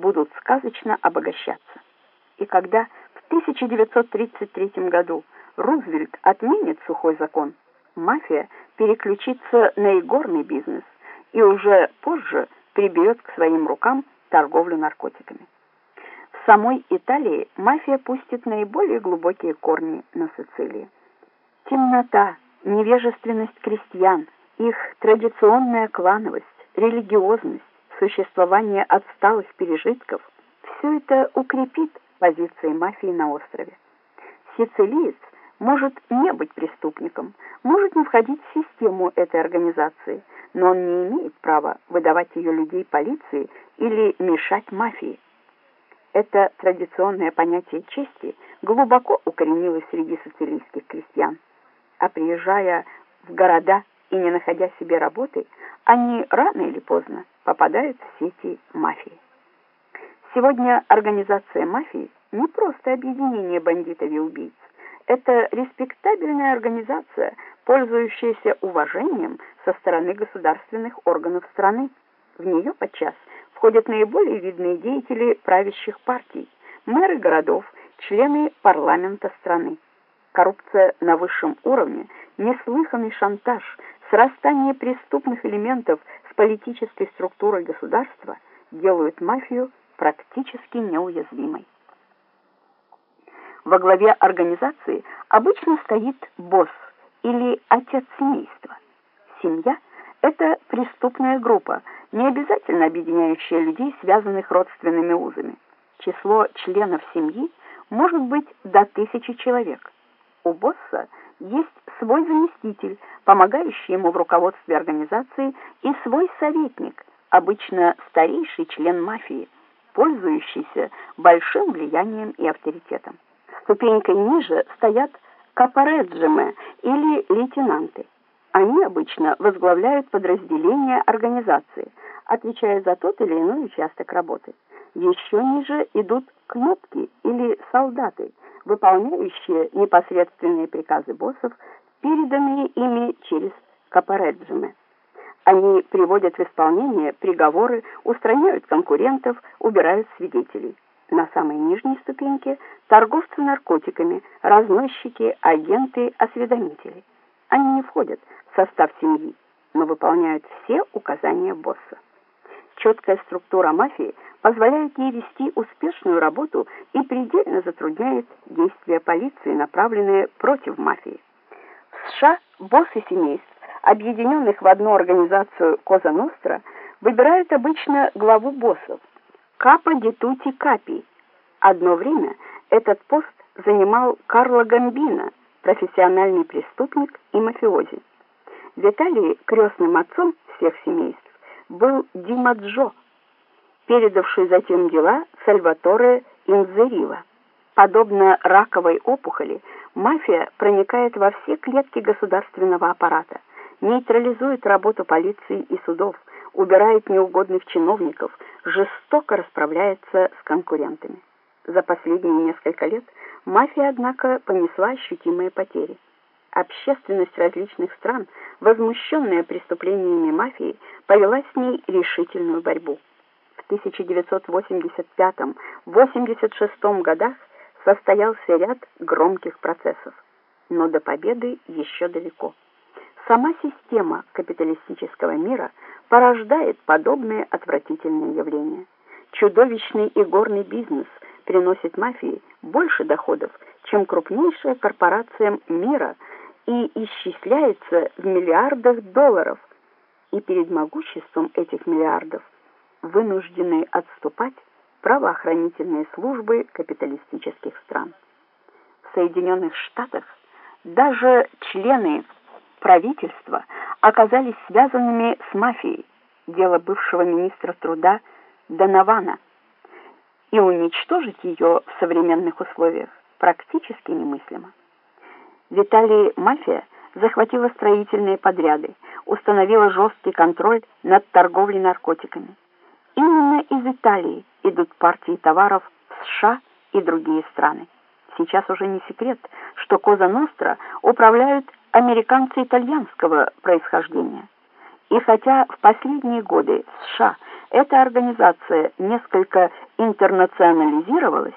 будут сказочно обогащаться. И когда в 1933 году Рузвельт отменит сухой закон, мафия переключится на игорный бизнес и уже позже приберет к своим рукам торговлю наркотиками. В самой Италии мафия пустит наиболее глубокие корни на Сицилии. Темнота, невежественность крестьян, их традиционная клановость, религиозность, существование отсталых пережитков – все это укрепит позиции мафии на острове. Сицилиец может не быть преступником, может не входить в систему этой организации, но он не имеет права выдавать ее людей полиции или мешать мафии. Это традиционное понятие чести глубоко укоренилось среди сицилийских крестьян, а приезжая в города и не находя себе работы, они рано или поздно попадают в сети мафии. Сегодня организация мафии не просто объединение бандитов и убийц, это респектабельная организация, пользующаяся уважением со стороны государственных органов страны. В нее подчас входят наиболее видные деятели правящих партий, мэры городов, члены парламента страны. Коррупция на высшем уровне, неслыханный шантаж, срастание преступных элементов с политической структурой государства делают мафию практически неуязвимой. Во главе организации обычно стоит босс или отец семейства. Семья – это преступная группа, не обязательно объединяющая людей, связанных родственными узами. Число членов семьи может быть до тысячи человек. У босса есть свой заместитель, помогающий ему в руководстве организации, и свой советник, обычно старейший член мафии, пользующийся большим влиянием и авторитетом. Ступенькой ниже стоят капореджиме или лейтенанты. Они обычно возглавляют подразделения организации, отвечая за тот или иной участок работы. Еще ниже идут кнопки или солдаты, выполняющие непосредственные приказы боссов, переданные ими через капореджиме. Они приводят в исполнение приговоры, устраняют конкурентов, убирают свидетелей. На самой нижней ступеньке торговцы наркотиками, разносчики, агенты, осведомители. Они не входят в состав семьи, но выполняют все указания босса. Четкая структура мафии позволяет ей вести успешную работу и предельно затрудняет действия полиции, направленные против мафии. США боссы семейств, объединенных в одну организацию Коза Ностра, выбирают обычно главу боссов, Капа Дитути Капи. Одно время этот пост занимал Карло Гамбино, профессиональный преступник и мафиози. В Италии крестным отцом всех семейств был Дима Джо, передавший затем дела Сальваторе Инзерила. Подобно раковой опухоли, мафия проникает во все клетки государственного аппарата, нейтрализует работу полиции и судов, убирает неугодных чиновников, жестоко расправляется с конкурентами. За последние несколько лет мафия, однако, понесла ощутимые потери. Общественность различных стран, возмущенная преступлениями мафии, повела с ней решительную борьбу. В 1985-86 годах состоялся ряд громких процессов, но до победы еще далеко. Сама система капиталистического мира порождает подобные отвратительные явления. Чудовищный игорный бизнес приносит мафии больше доходов, чем крупнейшая корпорация мира и исчисляется в миллиардах долларов. И перед могуществом этих миллиардов вынуждены отступать правоохранительные службы капиталистических стран. В Соединенных Штатах даже члены правительства оказались связанными с мафией, дело бывшего министра труда Донована, и уничтожить ее в современных условиях практически немыслимо. В Италии мафия захватила строительные подряды, установила жесткий контроль над торговлей наркотиками. Именно из Италии идут партии товаров в США и другие страны. Сейчас уже не секрет, что Коза Ностра управляют американцы итальянского происхождения. И хотя в последние годы США эта организация несколько интернационализировалась,